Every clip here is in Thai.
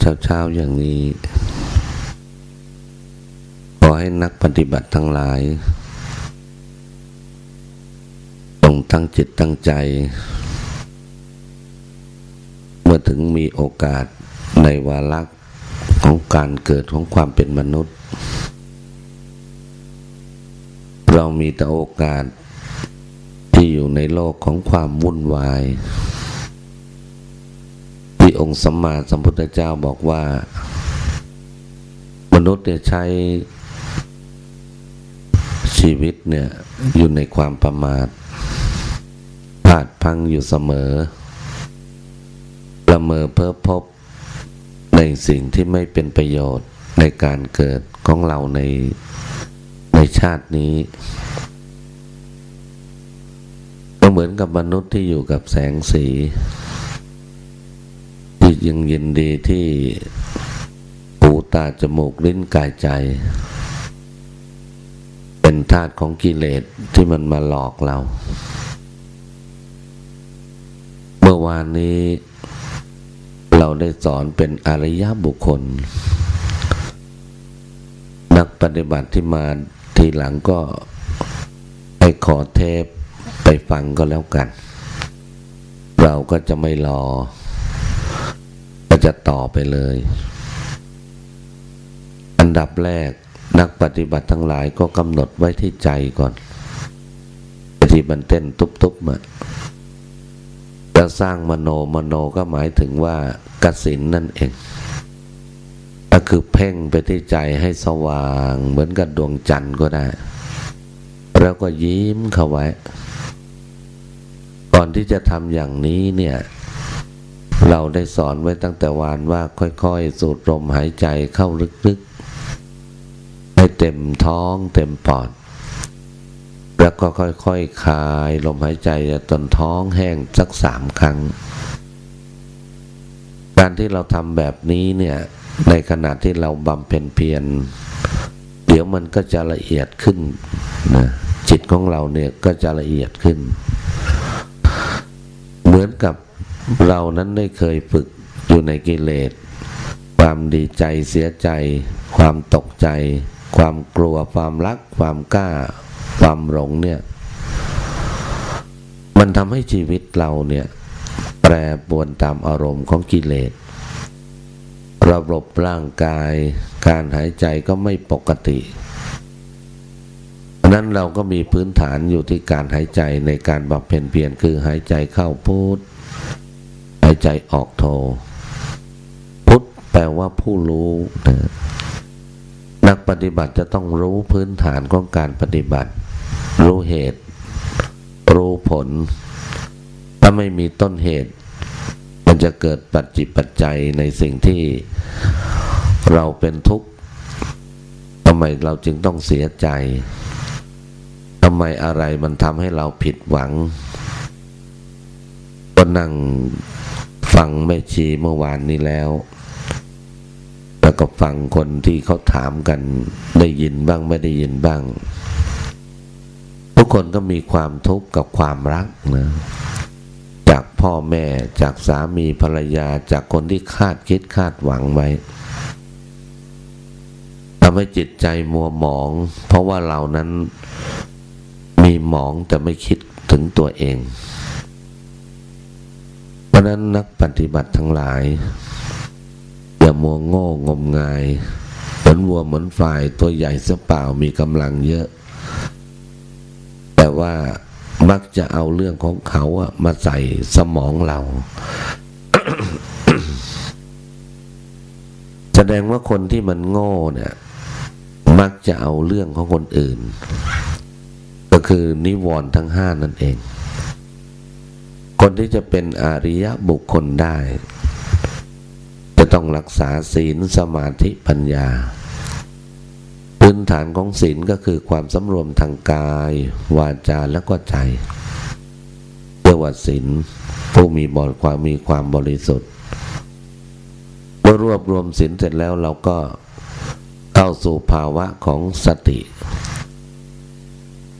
เช้าๆอย่างนี้ ขอให้นักปฏิบัติทั้งหลายจงตั้งจิตตั้งใจ เมื่อถึงมีโอกาสในวาระของการเกิดของความเป็นมนุษย์ เรามีแต่โอกาสที่อยู่ในโลกของความวุ่นวาย องค์สัมมาสัมพุทธเจ้าบอกว่า มนุษย์เนี่ยใช้ชีวิตเนี่ยอยู่ในความประมาทพลาดพังอยู่เสมอละเมอเพ้อพบในสิ่งที่ไม่เป็นประโยชน์ในการเกิดของเราในในชาตินี้ ก็เหมือนกับมนุษย์ที่อยู่กับแสงสี ที่ยังยินดีที่หูตาจมูกลิ้นกายใจ เป็นธาตุของกิเลสที่มันมาหลอกเรา เมื่อวานนี้เราได้สอนเป็นอริยบุคคล นักปฏิบัติที่มาทีหลังก็ไปขอเทปไปฟังก็แล้วกัน เราก็จะไม่รอ จะต่อไปเลย อันดับแรกนักปฏิบัติทั้งหลายก็กำหนดไว้ที่ใจก่อนที่มันเต้นตุบๆมาจะสร้างมโนมโนก็หมายถึงว่ากสินนั่นเองก็คือเพ่งไปที่ใจให้สว่างเหมือนกับดวงจันทร์ก็ได้ แล้วก็ยิ้มเข้าไว้ ก่อนที่จะทำอย่างนี้เนี่ย เราได้สอนไว้ตั้งแต่วานว่าค่อยๆ สูดลมหายใจเข้าลึกๆ ให้เต็มท้องเต็มปอด แล้วก็ค่อยๆคคาย ลมหายใจจนท้องแห้งสักสามครั้ง การที่เราทำแบบนี้เนี่ย ในขณะที่เราบำเพ็ญเพียร เดี๋ยวมันก็จะละเอียดขึ้นนะจิตของเราเนี่ยก็จะละเอียดขึ้น เหมือนกับ เรานั้นได้เคยฝึกอยู่ในกิเลส ความดีใจเสียใจ ความตกใจ ความกลัวความรัก ความกล้า ความหลงเนี่ย มันทำให้ชีวิตเราเนี่ย แปรปรวนตามอารมณ์ของกิเลส ระบบร่างกาย การหายใจก็ไม่ปกตินั้นเราก็มีพื้นฐานอยู่ที่การหายใจในการบำเพ็ญเพียรคือหายใจเข้าพุท ใจออกโท พุทธแปลว่าผู้รู้นะนักปฏิบัติจะต้องรู้พื้นฐานของการปฏิบัติ รู้เหตุ รู้ผล ถ้าไม่มีต้นเหตุ มันจะเกิดปัจจิปัจจัยในสิ่งที่เราเป็นทุกข์ทำไมเราจึงต้องเสียใจทำไมอะไรมันทำให้เราผิดหวังก็นั่ง ฟังแม่ชีเมื่อวานนี้แล้วแล้วก็ฟังคนที่เขาถามกันได้ยินบ้างไม่ได้ยินบ้าง ทุกคนก็มีความทุกข์กับความรักนะจากพ่อแม่จากสามีภรรยาจากคนที่คาดคิดคาดหวังไว้ทำให้จิตใจมัวหมอง เพราะว่าเรานั้นมีหมองแต่ไม่คิดถึงตัวเอง ราะนั้นนักปฏิบัติทั้งหลาย อย่ามัวโง่งมงายเหมือนวัวเหมือนฝ่ายตัวใหญ่เสียเปล่ามีกำลังเยอะ แต่ว่ามักจะเอาเรื่องของเขาอะมาใส่สมองเรา แสดงว่าคนที่มันโง่เนี่ย มักจะเอาเรื่องของคนอื่น ก็คือนิวรณ์ทั้งห้านั่นเอง คนที่จะเป็นอาริยบุคคลได้ จะต้องรักษาศีลสมาธิปัญญา พื้นฐานของศีลก็คือความสำรวมทางกาย วาจาและก็ใจเรียกว่าศีลผู้มีบริความมีความบริสุทธิ์เมื่อรวบรวมศีลเสร็จแล้วเราก็เข้าสู่ภาวะของสติ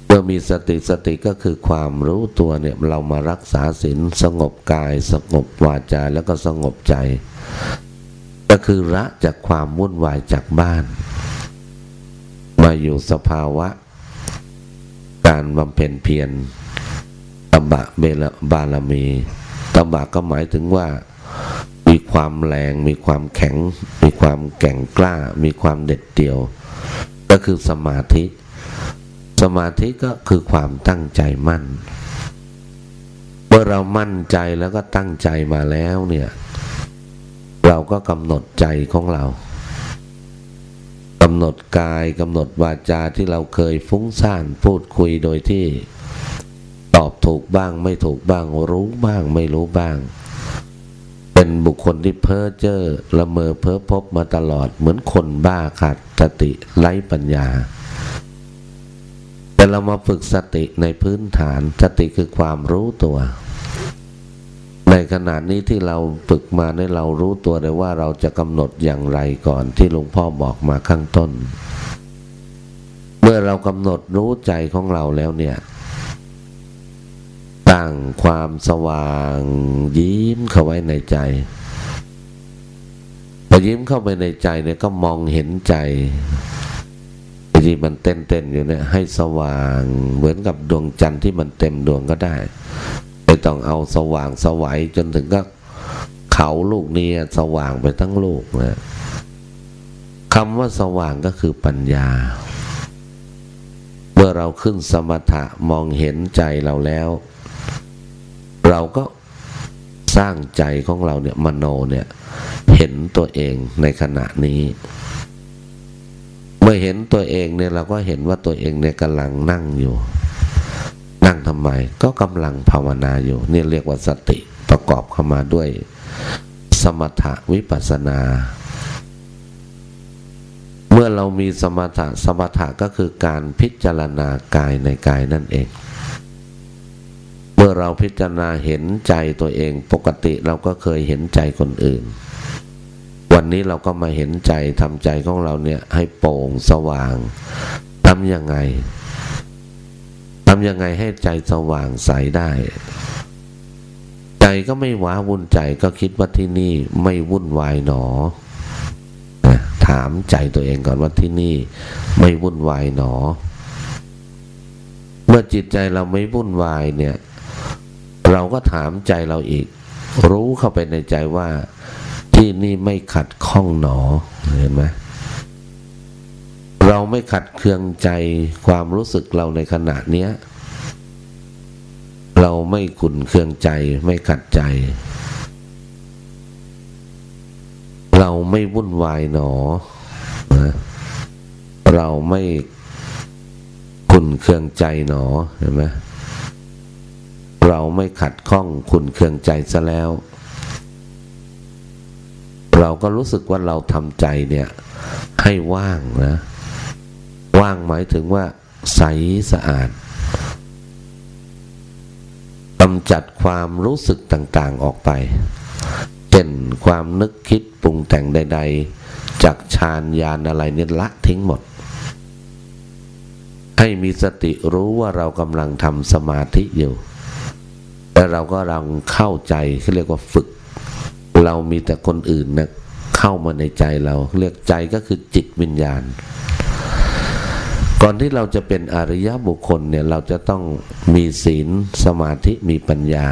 เมื่อมีสติสติก็คือความรู้ตัวเนี่ยเรามารักษาศีลสงบกาย สงบวาจาแล้วก็สงบใจ ก็คือละจากความวุ่นวายจากบ้าน มาอยู่สภาวะ การบำเพ็ญเพียรตบะเบลบารมีตบะก็หมายถึงว่ามีความแรง มีความแข็ง มีความแก่งกล้า มีความเด็ดเดี่ยว ก็คือสมาธิ สมาธิก็คือความตั้งใจมั่น เมื่อเรามั่นใจแล้วก็ตั้งใจมาแล้วเนี่ย เราก็กำหนดใจของเรากำหนดกายกำหนดวาจาที่เราเคยฟุ้งซ่านพูดคุยโดยที่ ตอบถูกบ้างไม่ถูกบ้าง รู้บ้างไม่รู้บ้าง เป็นบุคคลที่เพ้อเจ้อละเมอเพ้อพบมาตลอดเหมือนคนบ้าขาดสติไร้ปัญญา แต่เรามาฝึกสติในพื้นฐาน สติคือความรู้ตัว ในขณะนี้ที่เราฝึกมาในเรารู้ตัวเลยว่าเราจะกำหนดอย่างไรก่อนที่หลวงพ่อบอกมาข้างต้น เมื่อเรากำหนดรู้ใจของเราแล้วเนี่ยตั้งความสว่างยิ้มเข้าไว้ในใจพอยิ้มเข้าไปในใจเนี่ยก็มองเห็นใจ ที่มันเต้นๆอยู่เนี่ยให้สว่างเหมือนกับดวงจันทร์ที่มันเต็มดวงก็ได้ไม่ต้องเอาสว่างสวัยจนถึงก็เขาลูกนี้สว่างไปทั้งลูกนะคำว่าสว่างก็คือปัญญา เมื่อเราขึ้นสมถะมองเห็นใจเราแล้ว เราก็สร้างใจของเราเนี่ยมโนเนี่ยเห็นตัวเองในขณะนี้ เมื่อเห็นตัวเองเนี่ยเราก็เห็นว่าตัวเองเนี่ยกำลังนั่งอยู่ นั่งทำไม ก็กำลังภาวนาอยู่นี่เรียกว่าสติประกอบเข้ามาด้วย สมถะวิปัสนา เมื่อเรามีสมถะสมถะก็คือการพิจารณากายในกายนั่นเอง เมื่อเราพิจารณาเห็นใจตัวเองปกติเราก็เคยเห็นใจคนอื่น วันนี้เราก็มาเห็นใจทำใจของเราเนี่ยให้โปร่งสว่างทำยังไงทำยังไงให้ใจสว่างใสได้ ใจก็ไม่ว้าวุ่นใจก็คิดว่าที่นี่ไม่วุ่นวายหนอ ถามใจตัวเองก่อนว่าที่นี่ไม่วุ่นวายหนอ เมื่อจิตใจเราไม่วุ่นวายเนี่ย เราก็ถามใจเราอีก รู้เข้าไปในใจว่า ที่นี่ไม่ขัดข้องหนอเห็นไหมเราไม่ขัดเคืองใจความรู้สึกเราในขณะเนี้ย เราไม่ขุนเคืองใจไม่ขัดใจ เราไม่วุ่นวายหนอนะเราไม่ขุนเคืองใจหนอเห็นไหมเราไม่ขัดข้องคุณเคืองใจซะแล้ว เราก็รู้สึกว่าเราทำใจเนี่ยให้ว่างนะ ว่างหมายถึงว่า ใสสะอาดกำจัดความรู้สึกต่างๆออกไปเช่นความนึกคิดปรุงแต่งใด ๆ จากฌานยานอะไรเนี่ยละทิ้งหมด ให้มีสติรู้ว่าเรากำลังทำสมาธิอยู่ แล้วเราก็ลังเข้าใจเขาเรียกว่าฝึก เรามีแต่คนอื่นนะเข้ามาในใจเรา เรียกใจก็คือจิตวิญญาณ ก่อนที่เราจะเป็นอริยบุคคลเนี่ยเราจะต้องมีศีลสมาธิมีปัญญา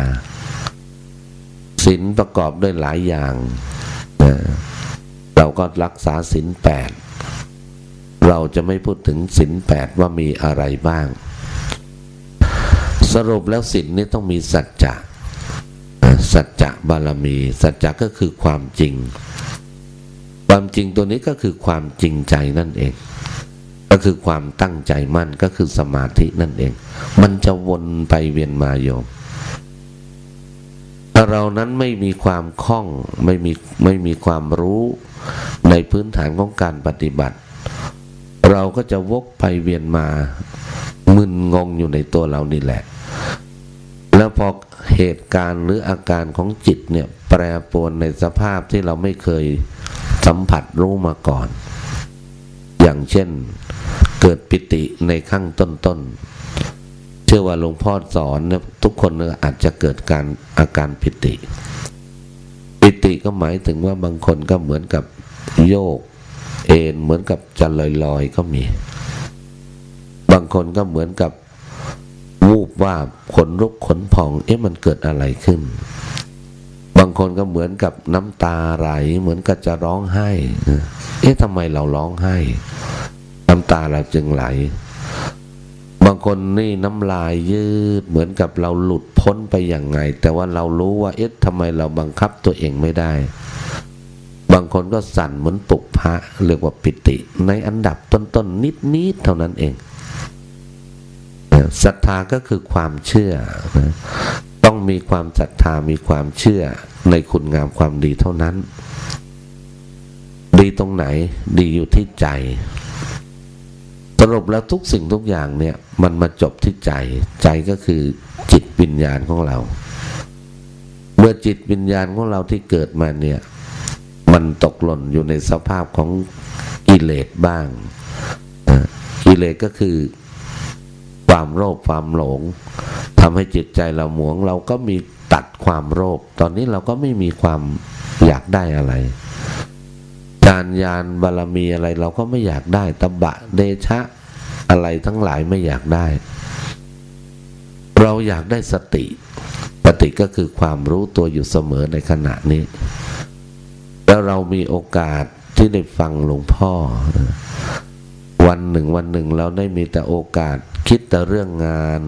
ศีลประกอบด้วยหลายอย่างนะเราก็รักษาศีลแปดเราจะไม่พูดถึงศีลแปดว่ามีอะไรบ้าง สรุปแล้วศีลนี่ต้องมีสัจจะ สัจจะบารมี สัจจะก็คือความจริง ความจริงตัวนี้ก็คือความจริงใจนั่นเอง ก็คือความตั้งใจมั่นก็คือสมาธินั่นเอง มันจะวนไปเวียนมาโยมถ้าเรานั้นไม่มีความคล่องไม่มีไม่มีความรู้ในพื้นฐานของการปฏิบัติ เราก็จะวกไปเวียนมามึนงงอยู่ในตัวเรานี่แหละ แล้วพอ เหตุการณ์หรืออาการของจิตเนี่ยแปรปรวนในสภาพที่เราไม่เคยสัมผัสรู้มาก่อน อย่างเช่นเกิดปิติในขั้งต้นๆ เชื่อว่าหลวงพ่อสอนเนี่ยทุกคนอาจจะเกิดการอาการปิติ ปิติก็หมายถึงว่าบางคนก็เหมือนกับโยก เอ็นเหมือนกับจะลอยๆก็มี บางคนก็เหมือนกับ ว่าขนลุกขนพอง เอ๊ะมันเกิดอะไรขึ้น บางคนก็เหมือนกับน้ำตาไหล เหมือนกับจะร้องไห้ เอ๊ะทำไมเราร้องไห้ น้ำตาเราจึงไหล บางคนนี่น้ำลายยืด เหมือนกับเราหลุดพ้นไปอย่างไง แต่ว่าเรารู้ว่า เอ๊ะทำไมเราบังคับตัวเองไม่ได้ บางคนก็สั่นเหมือนปุกพระเรียกว่าปิติ ในอันดับต้นๆนิดๆเท่านั้นเอง ศรัทธาก็คือความเชื่อนะต้องมีความศรัทธามีความเชื่อในคุณงามความดีเท่านั้น ดีตรงไหนดีอยู่ที่ใจ สรุปแล้วทุกสิ่งทุกอย่างเนี่ยมันมาจบที่ใจ ใจก็คือจิตวิญญาณของเรา เมื่อจิตวิญญาณของเราที่เกิดมาเนี่ย มันตกหล่นอยู่ในสภาพของกิเลสบ้างกิเลสก็คือ ความโลภความหลงทำให้จิตใจเราหมวง เราก็มีตัดความโลภตอนนี้เราก็ไม่มีความอยากได้อะไรการยานบารมีอะไรเราก็ไม่อยากได้ตบะเดชะอะไรทั้งหลายไม่อยากได้ เราอยากได้สติสติก็คือความรู้ตัวอยู่เสมอในขณะนี้ แล้วเรามีโอกาสที่ได้ฟังหลวงพ่อ วันหนึ่งวันหนึ่งเราได้มีแต่โอกาส คิดแต่เรื่องงาน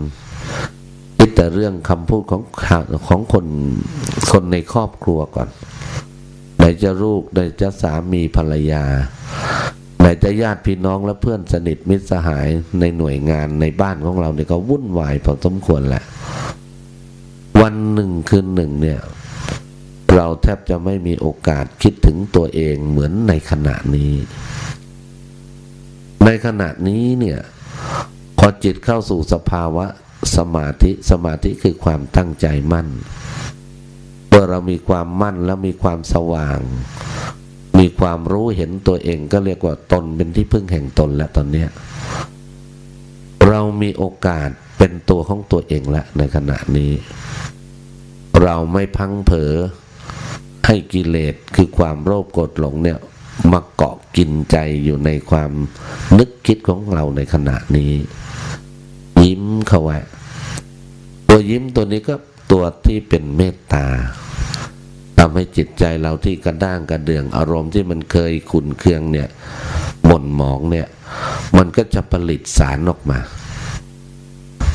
คิดแต่เรื่องคำพูดของของคนคนในครอบครัวก่อนไหนจะลูกไหนจะสามีภรรยา ไหนจะญาติพี่น้องและเพื่อนสนิทมิตรสหายในหน่วยงานในบ้านของเราเนี่ยก็วุ่นวายพอสมควรแหละ วันหนึ่งคืนหนึ่งเนี่ย เราแทบจะไม่มีโอกาสคิดถึงตัวเองเหมือนในขณะนี้ ในขณะนี้เนี่ยพอจิตเข้าสู่สภาวะสมาธิสมาธิคือความตั้งใจมั่นเมื่อเรามีความมั่นแล้วมีความสว่าง มีความรู้เห็นตัวเองก็เรียกว่าตนเป็นที่พึ่งแห่งตนแล้วตอนนี้เรามีโอกาสเป็นตัวของตัวเองแล้วในขณะนี้ เราไม่พังเผลอให้กิเลสคือความโลภโกรธหลงเนี่ย มาเกาะกินใจอยู่ในความนึกคิดของเราในขณะนี้ ยิ้มเข้าไว้ตัวยิ้มตัวนี้ก็ตัวที่เป็นเมตตาทำให้จิตใจเราที่กระด้างกระเดืองอารมณ์ที่มันเคยขุนเคืองเนี่ยหม่นหมองเนี่ย มันก็จะผลิตสารออกมา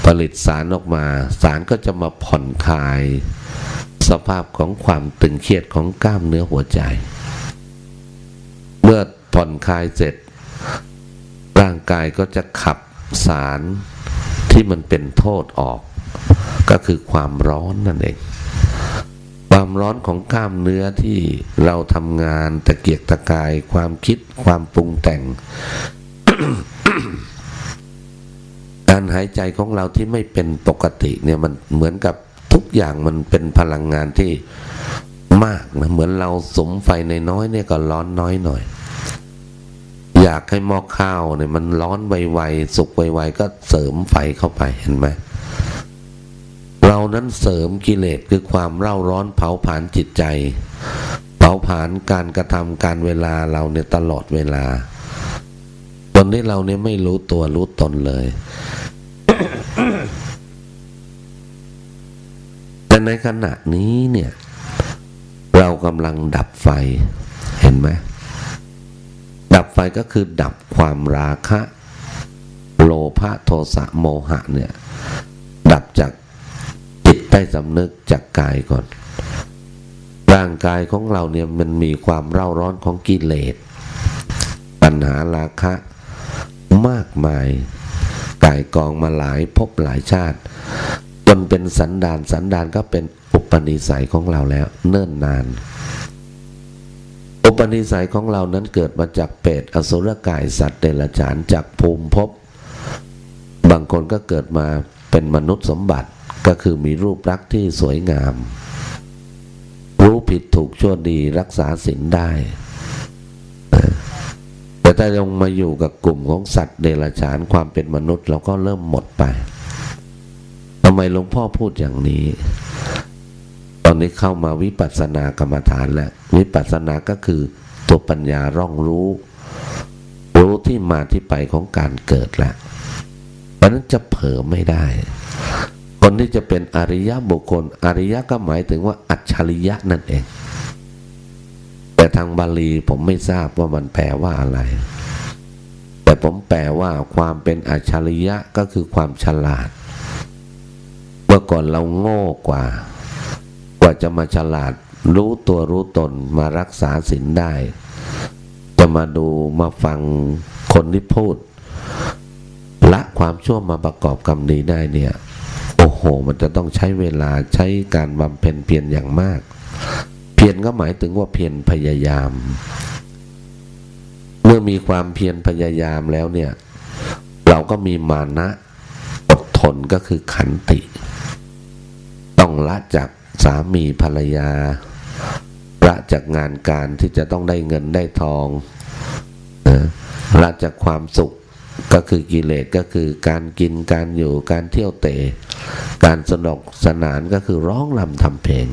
ผลิตสารออกมา สารก็จะมาผ่อนคลาย สภาพของความตึงเครียดของกล้ามเนื้อหัวใจ เมื่อผ่อนคลายเสร็จ ร่างกายก็จะขับสารที่มันเป็นโทษออก ก็คือความร้อนนั่นเอง ความร้อนของกล้ามเนื้อที่เราทำงานตะเกียกตะกาย ความคิดความปรุงแต่ง การหายใจของเราที่ไม่เป็นปกติเนี่ยมันเหมือนกับทุกอย่างมันเป็นพลังงานที่ มากนะเหมือนเราสมไฟในน้อยเนี่ยก็ร้อนน้อยหน่อย อยากให้หม้อข้าวเนี่ยมันร้อนไวๆสุกไวๆก็เสริมไฟเข้าไปเห็นไหมเรานั้นเสริมกิเลสคือความเร่าร้อนเผาผลาญจิตใจ เผาผลาญการกระทำการเวลาเราเนี่ยตลอดเวลาตอนนี้เราเนี่ยไม่รู้ตัวรู้ตนเลยแต่ในขณะนี้เนี่ย เรากำลังดับไฟเห็นไหมดับไฟก็คือดับความราคะ โลภะโทสะโมหะเนี่ย ดับจากจิตใต้สำนึกจากกายก่อน ร่างกายของเราเนี่ยมันมีความเร่าร้อนของกิเลสปัญหาราคะมากมายกายกองมาหลายพบหลายชาติ นเป็นสันดานสันดานก็เป็นอุปนิสัยของเราแล้ว เนิ่นนาน อุปนิสัยของเรานั้นเกิดมาจากเปรตอสุรกายสัตว์เดรัจฉานจากภูมิภพบางคนก็เกิดมาเป็นมนุษย์สมบัติก็คือมีรูปลักษณ์ที่สวยงาม รู้ผิดถูกชั่วดีรักษาศีลได้ แต่ถ้าลงมาอยู่กับกลุ่มของสัตว์เดรัจฉานความเป็นมนุษย์เราก็เริ่มหมดไปำไมหลวงพ่อพูดอย่างนี้ ตอนนี้เข้ามาวิปัสสนากรรมฐานแล้ว วิปัสสนาก็คือตัวปัญญาร่องรู้ รู้ที่มาที่ไปของการเกิดแหละเพราะนั้นจะเผลอไม่ได้ คนที่จะเป็นอริยะบุคคล อริยะก็หมายถึงว่าอัจฉริยะนั่นเอง แต่ทางบาลีผมไม่ทราบว่ามันแปลว่าอะไรแต่ผมแปลว่าความเป็นอัจฉริยะก็คือความฉลาด มื่อก่อนเราโง่กว่า กว่าจะมาฉลาด รู้ตัวรู้ตนมารักษาศีลได้ จะมาดูมาฟังคนที่พูด ละความชั่วมาประกอบกรรมดีได้เนี่ย โอ้โห มันจะต้องใช้เวลาใช้การบำเพ็ญเพียรอย่างมาก เพียรก็หมายถึงว่าเพียรพยายาม เมื่อมีความเพียรพยายามแล้วเนี่ย เราก็มีมานะอดทนก็คือขันติ ต้องละจากสามีภรรยา ละจากงานการที่จะต้องได้เงินได้ทองนะละจากความสุขก็คือกิเลสก็คือการกินการอยู่การเที่ยวเตะการสนุกสนานก็คือร้องลำทำเพลง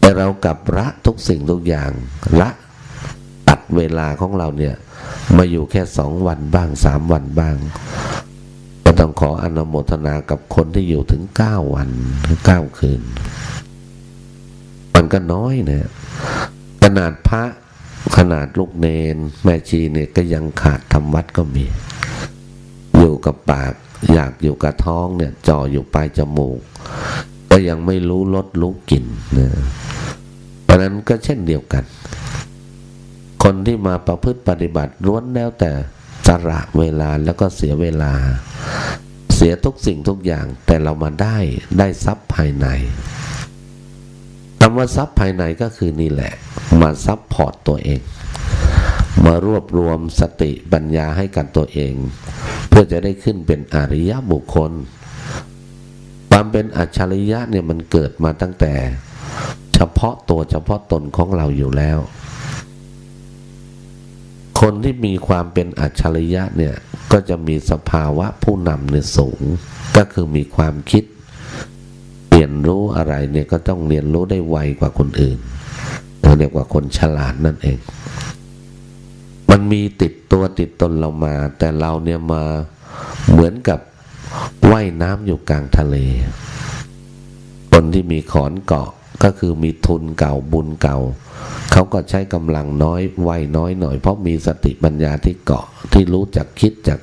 แต่เรากับละทุกสิ่งทุกอย่างละตัดเวลาของเราเนี่ยมาอยู่แค่สองวันบ้างสามวันบ้าง ต้องขออนุโมทนากับคนที่อยู่ถึงเก้าวันเก้าคืน มันก็น้อยนะขนาดพระขนาดลูกเนน แม่ชีเนี่ยก็ยังขาดทำวัดก็มี อยู่กับปาก อยากอยู่กับท้องเนี่ยจ่ออยู่ปลายจมูก ก็ยังไม่รู้รสรู้กลิ่นนะเพราะนั้นก็เช่นเดียวกัน คนที่มาประพฤติปฏิบัติล้วนแล้วแต่สละเวลาแล้วก็เสียเวลา เสียทุกสิ่งทุกอย่างแต่เรามาได้ได้ทรัพย์ภายในคำว่าทรัพย์ภายในก็คือนี่แหละ มา support ตัวเอง มารวบรวมสติปัญญาให้กับตัวเอง เพื่อจะได้ขึ้นเป็นอริยบุคคล ความเป็นอัจฉริยะเนี่ยมันเกิดมาตั้งแต่ เฉพาะตัวเฉพาะตนของเราอยู่แล้ว คนที่มีความเป็นอัจฉริยะเนี่ยก็จะมีสภาวะผู้นำเนี่ยสูง ก็คือมีความคิดเรียนรู้อะไรเนี่ยก็ต้องเรียนรู้ได้ไวกว่าคนอื่นเรียกว่าคนฉลาดนั่นเอง มันมีติดตัวติดตนเรามา แต่เราเนี่ยมาเหมือนกับว่ายน้ำอยู่กลางทะเล คนที่มีขอนเกาะก็คือมีทุนเก่าบุญเก่า เขาก็ใช้กำลังน้อยไวน้อยหน่อย เพราะมีสติปัญญาที่เกาะที่รู้จักคิดจัก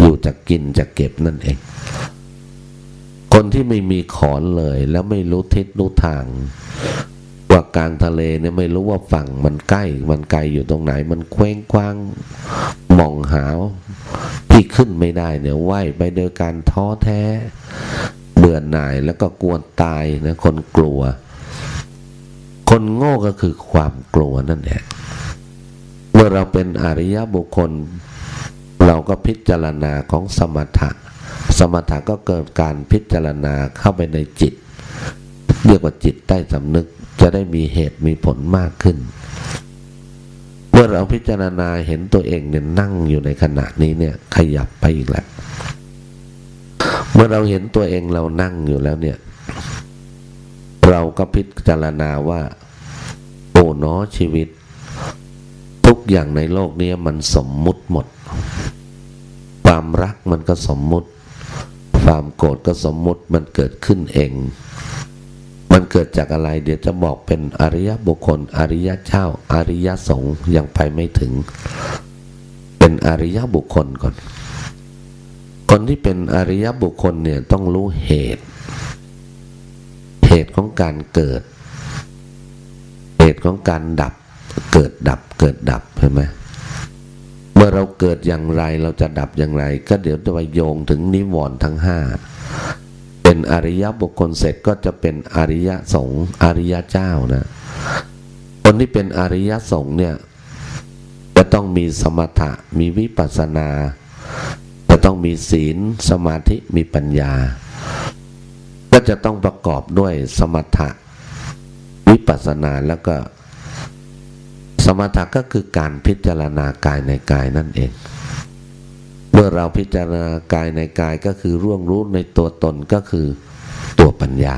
อยู่จักกินจักเก็บนั่นเอง คนที่ไม่มีขอนเลยแล้วไม่รู้ทิศรู้ทาง ว่ากลางทะเลเนี่ยไม่รู้ว่าฝั่งมันใกล้มันไกลอยู่ตรงไหน มันเคว้งคว้างมองหาที่ขึ้นไม่ได้เนี่ยว่ายไปโดยการท้อแท้ เบื่อหน่ายแล้วก็กลัวตายนะคนกลัว คนโง่ก็คือความกลัวนั่นแหละเมื่อเราเป็นอริยบุคคล เราก็พิจารณาของสมถะ สมถะก็เกิดการพิจารณาเข้าไปในจิต เรียกว่าจิตใต้สำนึกจะได้มีเหตุมีผลมากขึ้น เมื่อเราพิจารณาเห็นตัวเองเนี่ยนั่งอยู่ในขณะนี้เนี่ยขยับไปอีกแล้วเมื่อเราเห็นตัวเองเรานั่งอยู่แล้วเนี่ย เราก็พิจารณาว่า เนาะชีวิต ทุกอย่างในโลกนี้มันสมมุติหมด ความรักมันก็สมมุติ ความโกรธก็สมมุติมันเกิดขึ้นเอง มันเกิดจากอะไร เดี๋ยวจะบอกเป็นอริยบุคคล อริยเจ้า อริยสงฆ์ยังไปไม่ถึง เป็นอริยบุคคลก่อน คนที่เป็นอริยบุคคลเนี่ยต้องรู้เหตุ เหตุของการเกิด เหตุของการดับเกิดดับเกิดดับใช่ไหมเมื่อเราเกิดอย่างไรเราจะดับอย่างไร ก็เดี๋ยวจะไปโยงถึงนิวรณ์ทั้งห้าเป็นอริยบุคคลเสร็จก็จะเป็นอริยสงฆ์อริยเจ้านะคนที่เป็นอริยสงฆ์เนี่ยจะต้องมีสมถะมีวิปัสสนา จะต้องมีศีลสมาธิมีปัญญา ก็จะต้องประกอบด้วยสมถะ วิปัสสนาแล้วก็สมถะก็คือการพิจารณากายในกายนั่นเอง เมื่อเราพิจารณากายในกายก็คือร่วงรู้ในตัวตนก็คือตัวปัญญา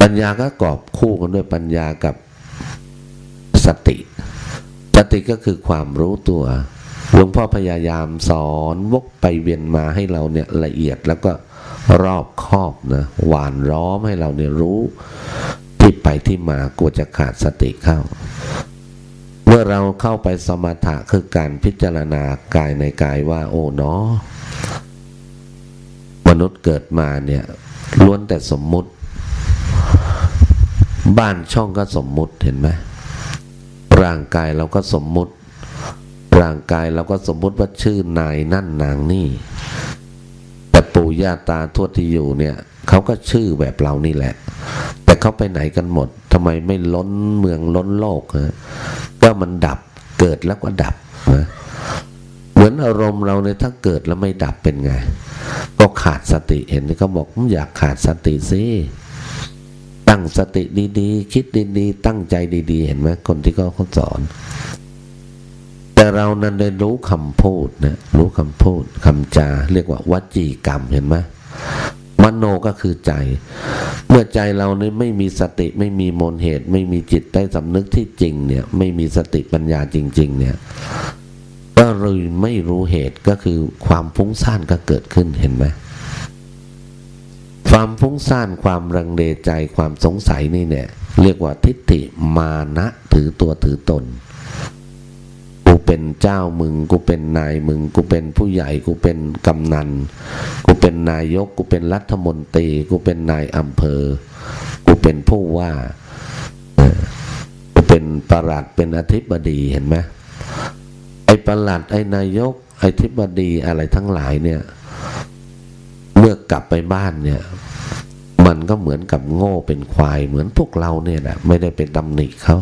ปัญญาก็กอบคู่กันด้วยปัญญากับสติ สติก็คือความรู้ตัวหลวงพ่อพยายามสอนวกไปเวียนมาให้เราเนี่ยละเอียดแล้วก็รอบคอบนะหวานร้อมให้เราเนี่ยรู้ ที่ไปที่มากลัวจะขาดสติเข้า เมื่อเราเข้าไปสมถะคือการพิจารณากายในกายว่า โอ้เนาะมนุษย์เกิดมาเนี่ยล้วนแต่สมมุติ บ้านช่องก็สมมุติเห็นไหมร่างกายเราก็สมมุติ ร่างกายเราก็สมมุติว่าชื่อนายนั่นนางนี่แต่ปู่ย่าตาทวดที่อยู่เนี่ย เขาก็ชื่อแบบเรานี่แหละ แต่เขาไปไหนกันหมดทำไมไม่ล้นเมืองล้นโลกฮะก็มันดับเกิดแล้วก็ดับนะเหมือนอารมณ์เราเนี่ยถ้าเกิดแล้วไม่ดับเป็นไง ก็ขาดสติเห็นที่เขาบอกอยากขาดสติสิตั้งสติดีๆ คิดดีๆ ตั้งใจดีๆ เห็นไหมคนที่เขาเขาสอน แต่เรานั้นได้รู้คำพูดนะรู้คำพูดคำจา เรียกว่าวจีกรรมเห็นไหม มโนก็คือใจ เมื่อใจเราเนี่ยไม่มีสติไม่มีมนเหตุ ไม่มีจิตใต้สำนึกที่จริงเนี่ย ไม่มีสติปัญญาจริง ๆ เนี่ยก็เลยไม่รู้เหตุก็คือความฟุ้งซ่านก็เกิดขึ้นเห็นไหมความฟุ้งซ่านความรังเลใจความสงสัยนี่เนี่ย เรียกว่าทิฏฐิมานะถือตัวถือตน เป็นเจ้ามึง กูเป็นนายมึง กูเป็นผู้ใหญ่ กูเป็นกำนัน กูเป็นนายก กูเป็นรัฐมนตรี กูเป็นนายอำเภอ กูเป็นผู้ว่า กูเป็นประหลัด เป็นอธิบดี เห็นไหมไอ้ประหลัด ไอ้นายก ไอ้อธิบดีอะไรทั้งหลายเนี่ย เมื่อกลับไปบ้านเนี่ย มันก็เหมือนกับโง่เป็นควาย เหมือนพวกเราเนี่ยแหละ ไม่ได้เป็นตำหนิเขา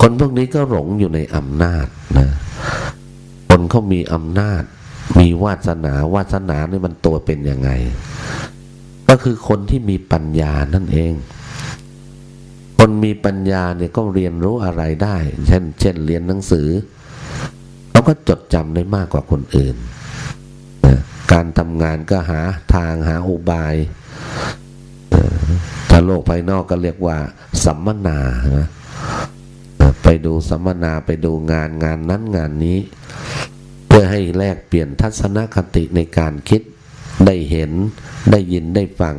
คนพวกนี้ก็หลงอยู่ในอำนาจนะคนเขามีอำนาจ มีวาสนาวาสนาเนี่ยมันตัวเป็นยังไง ก็คือคนที่มีปัญญานั่นเอง คนมีปัญญาเนี่ยก็เรียนรู้อะไรได้ เช่น เช่น เรียนหนังสือเขาก็จดจำได้มากกว่าคนอื่นนะการทำงานก็หาทางหาอุบายถ้าโลกภายนอกก็เรียกว่าสัมมนานะ ไปดูสัมมนาไปดูงานงานนั้นงานนี้ เพื่อให้แลกเปลี่ยนทัศนคติในการคิดได้เห็นได้ยินได้ฟัง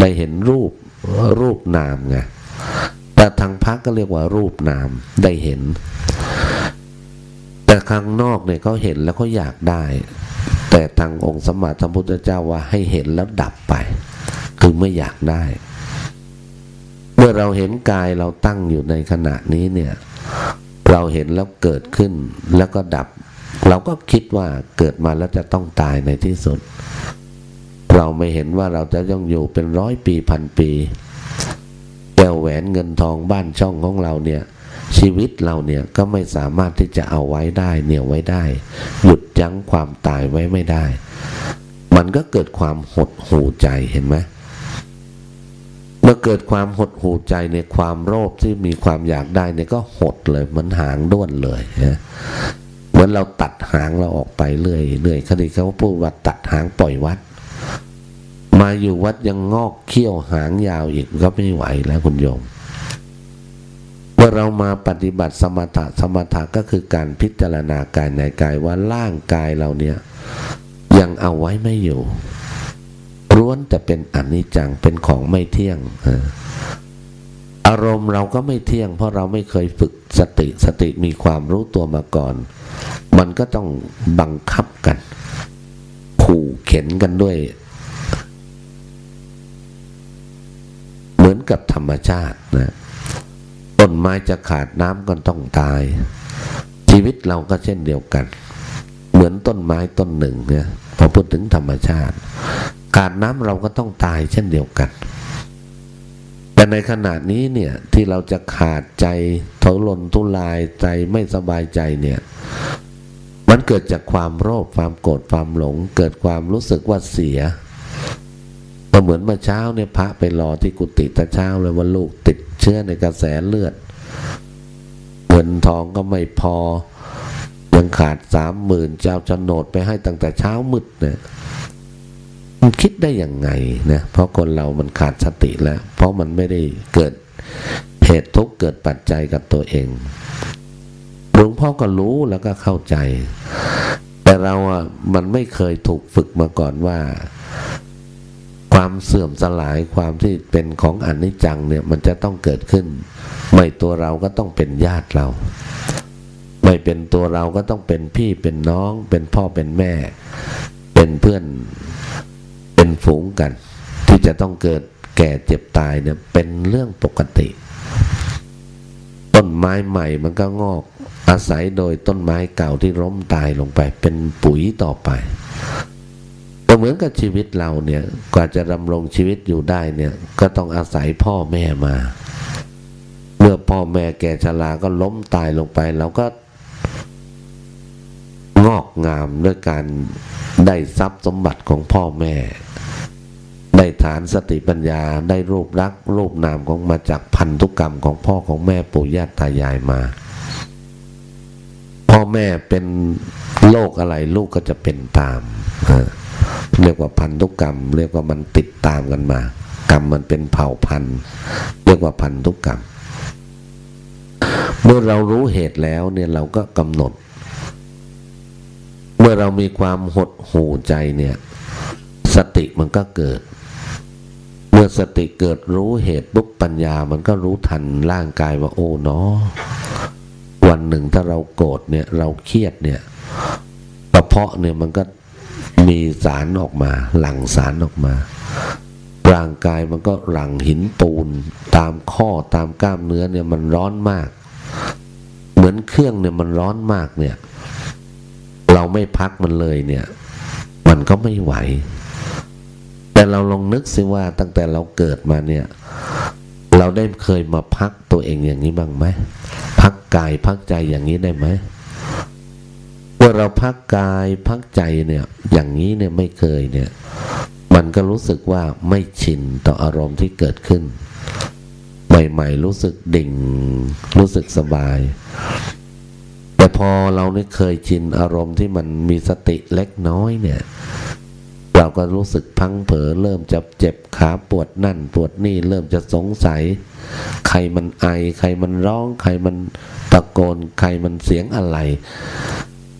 ได้เห็นรูปรูปนามไงแต่ทางพักก็เรียกว่ารูปนามได้เห็น แต่ข้างนอกเนี่ยเขาเห็นแล้วเขาอยากได้ แต่ทางองค์สมมาสัมพุทธเจ้าว่าให้เห็นแล้วดับไป คือไม่อยากได้ เมื่อเราเห็นกายเราตั้งอยู่ในขณะนี้เนี่ย เราเห็นแล้วเกิดขึ้นแล้วก็ดับ เราก็คิดว่าเกิดมาแล้วจะต้องตายในที่สุด เราไม่เห็นว่าเราจะต้องอยู่เป็นร้อยปีพันปีแก้วแหวนเงินทองบ้านช่องของเราเนี่ยชีวิตเราเนี่ยก็ไม่สามารถที่จะเอาไว้ได้เหนี่ยวไว้ได้ หยุดยั้งความตายไว้ไม่ได้ มันก็เกิดความหดหู่ใจเห็นไหม เมื่อเกิดความหดหู่ใจในความโลภที่มีความอยากได้เนี่ยก็หดเลยเหมือนหางด้วนเลยนะเหมือนเราตัดหางเราออกไปเรื่อยเรื่อยคดีเขาพูดว่าตัดหางปล่อยวัด มาอยู่วัดยังงอกเขี้ยวหางยาวอีกก็ไม่ไหวแล้วคุณโยมเมื่อเรามาปฏิบัติสมถะสมถะก็คือการพิจารณากายในกายว่าร่างกายเราเนี่ยยังเอาไว้ไม่อยู่ ล้วนแต่เป็นอนิจจังเป็นของไม่เที่ยงอารมณ์เราก็ไม่เที่ยง เพราะเราไม่เคยฝึกสติสติมีความรู้ตัวมาก่อน มันก็ต้องบังคับกัน ขู่เข็นกันด้วย เหมือนกับธรรมชาตินะต้นไม้จะขาดน้ำก็ต้องตาย ชีวิตเราก็เช่นเดียวกัน เหมือนต้นไม้ต้นหนึ่งเนี่ยพอพูดถึงธรรมชาติ ขาดน้ำเราก็ต้องตายเช่นเดียวกัน แต่ในขณะนี้เนี่ยที่เราจะขาดใจทลนทุลายใจไม่สบายใจเนี่ย มันเกิดจากความโลภความโกรธความหลง เกิดความรู้สึกว่าเสียก็เหมือนเมื่อเช้าเนี่ยพระไปรอที่กุฏิต่เช้าเลยว่าลูกติดเชื้อในกระแสเลือดเงินทองก็ไม่พอยังขาดสามหมื่นเจ้าโฉนดไปให้ตั้งแต่เช้ามืดเนี่ย มันคิดได้ยังไงนะเพราะคนเรามันขาดสติแล้ว เพราะมันไม่ได้เกิดเหตุทุกข์เกิดปัจจัยกับตัวเองหลวงพ่อก็รู้แล้วก็เข้าใจ แต่เราอะมันไม่เคยถูกฝึกมาก่อนว่า ความเสื่อมสลายความที่เป็นของอนิจจังเนี่ยมันจะต้องเกิดขึ้น ไม่ตัวเราก็ต้องเป็นญาติเรา ไม่เป็นตัวเราก็ต้องเป็นพี่เป็นน้อง เป็นพ่อเป็นแม่ เป็นเพื่อน เป็นฝูงกัน ที่จะต้องเกิดแก่เจ็บตายเนี่ยเป็นเรื่องปกติ ต้นไม้ใหม่มันก็งอกอาศัยโดยต้นไม้เก่าที่ล้มตายลงไป เป็นปุ๋ยต่อไปก็เหมือนกับชีวิตเราเนี่ยกว่าจะดำรงชีวิตอยู่ได้เนี่ยก็ต้องอาศัยพ่อแม่มา เมื่อพ่อแม่แก่ชราก็ล้มตายลงไปเราก็งอกงามด้วยการได้ทรัพย์สมบัติของพ่อแม่ ได้ฐานสติปัญญาได้รูปรักรูปนามของมาจากพันธุกรรมของพ่อของแม่ปู่ย่าตายายมา พ่อแม่เป็นโรคอะไรลูกก็จะเป็นตามเรียกว่าพันธุกรรม เรียกว่ามันติดตามกันมา กรรมมันเป็นเผ่าพันธุ์ เรียกว่าพันธุกรรม เมื่อเรารู้เหตุแล้วเนี่ยเราก็กำหนด เมื่อเรามีความหดหู่ใจเนี่ย สติมันก็เกิด เมื่อสติเกิดรู้เหตุปุ๊บปัญญามันก็รู้ทันร่างกายว่าโอ้เนาะวันหนึ่งถ้าเราโกรธเนี่ยเราเครียดเนี่ยกระเพาะเนี่ยมันก็มีสารออกมา หลั่งสารออกมา ร่างกายมันก็หลั่งหินปูน ตามข้อตามกล้ามเนื้อเนี่ยมันร้อนมาก เหมือนเครื่องเนี่ยมันร้อนมากเนี่ย เราไม่พักมันเลยเนี่ย มันก็ไม่ไหว แต่เราลองนึกสิว่าตั้งแต่เราเกิดมาเนี่ย เราได้เคยมาพักตัวเองอย่างนี้บ้างไหมพักกายพักใจอย่างนี้ได้ไหมเมื่อเราพักกายพักใจเนี่ย อย่างนี้เนี่ยไม่เคยเนี่ย มันก็รู้สึกว่าไม่ชินต่ออารมณ์ที่เกิดขึ้นใหม่ๆรู้สึกดิ่ง รู้สึกสบาย แต่พอเราเนี่เคยชินอารมณ์ที่มันมีสติเล็กน้อยเนี่ย เราก็รู้สึกพังเผลอเริ่มจะเจ็บขาปวดนั่นปวดนี่เริ่มจะสงสัย ใครมันไอ ใครมันร้อง ใครมันตะโกน ใครมันเสียงอะไร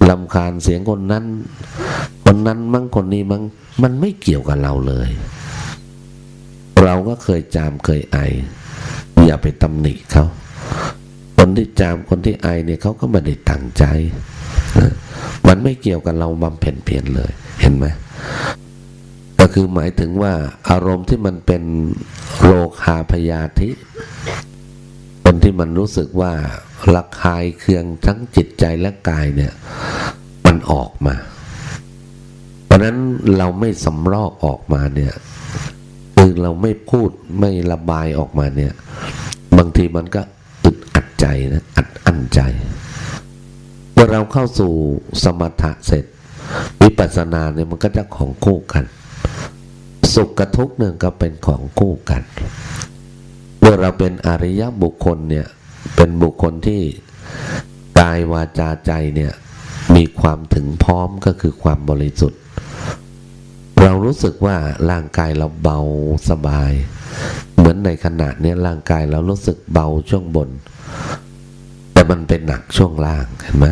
ลำคาญเสียงคนนั้น คนนั้นมั้งคนนี้มั้งมันไม่เกี่ยวกับเราเลย เราก็เคยจามเคยไอ อย่าไปตำหนิเขาคนที่จามคนที่ไอเนี่ยเขาก็ไม่ได้ตั้งใจ มันไม่เกี่ยวกับเราบำเพ็ญเพียรเลย เห็นไหม ก็คือหมายถึงว่าอารมณ์ที่มันเป็นโรคาพยาธิคนที่มันรู้สึกว่าระคายเคืองทั้งจิตใจและกายเนี่ย มันออกมา เพราะนั้นเราไม่สำรอกออกมาเนี่ยคือเราไม่พูดไม่ระบายออกมาเนี่ย บางทีมันก็อึดอัดใจนะอัดอั้นใจเมื่อเราเข้าสู่สมถะเสร็จวิปัสสนาเนี่ยมันก็จะของคู่กัน สุขกับทุกข์เนี่ยก็เป็นของคู่กัน เมื่อเราเป็นอริยบุคคลเนี่ยเป็นบุคคลที่กายวาจาใจเนี่ยมีความถึงพร้อมก็คือความบริสุทธิ์ เรารู้สึกว่าร่างกายเราเบาสบาย เหมือนในขณะนี้ร่างกายเรารู้สึกเบาช่วงบน แต่มันเป็นหนักช่วงล่างเห็นไหม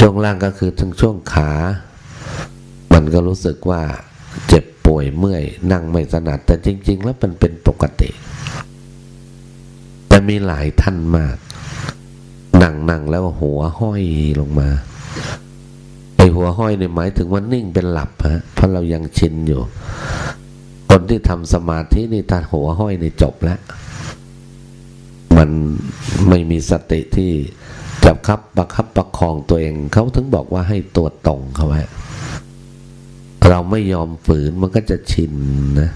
ช่วงล่างก็คือทั้งช่วงขา มันก็รู้สึกว่า เจ็บป่วยเมื่อย นั่งไม่สนัด แต่จริง ๆ แล้วมันเป็นปกติ แต่มีหลายท่านมาก นั่งนั่งแล้วหัวห้อยลงมาไอหัวห้อยเนี่ยหมายถึงว่านิ่งเป็นหลับฮะเพราะเรายังชินอยู่ คนที่ทำสมาธินี่ถ้าหัวห้อยนี่จบแล้วมันไม่มีสติที่จับคับประคับประคองตัวเอง เขาถึงบอกว่าให้ตัวตรงเขาไว้ เราไม่ยอมฝืนมันก็จะชินนะ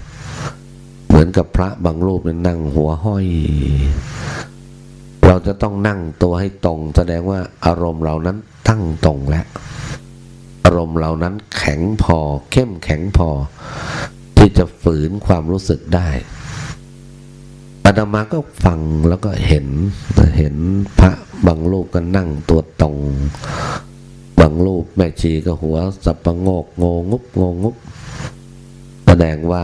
เหมือนกับพระบางรูปเนี่ยนั่งหัวห้อย เราจะต้องนั่งตัวให้ตรง แสดงว่าอารมณ์เรานั้นตั้งตรงแล้วอารมณ์เรานั้นแข็งพอ เข้มแข็งพอ ที่จะฝืนความรู้สึกได้อาตมาก็ฟังแล้วก็เห็นเห็นพระบางรูปก็นั่งตัวตรง บางรูปแม่ชีก็หัวสับประงกงงุบงงุบแสดงว่า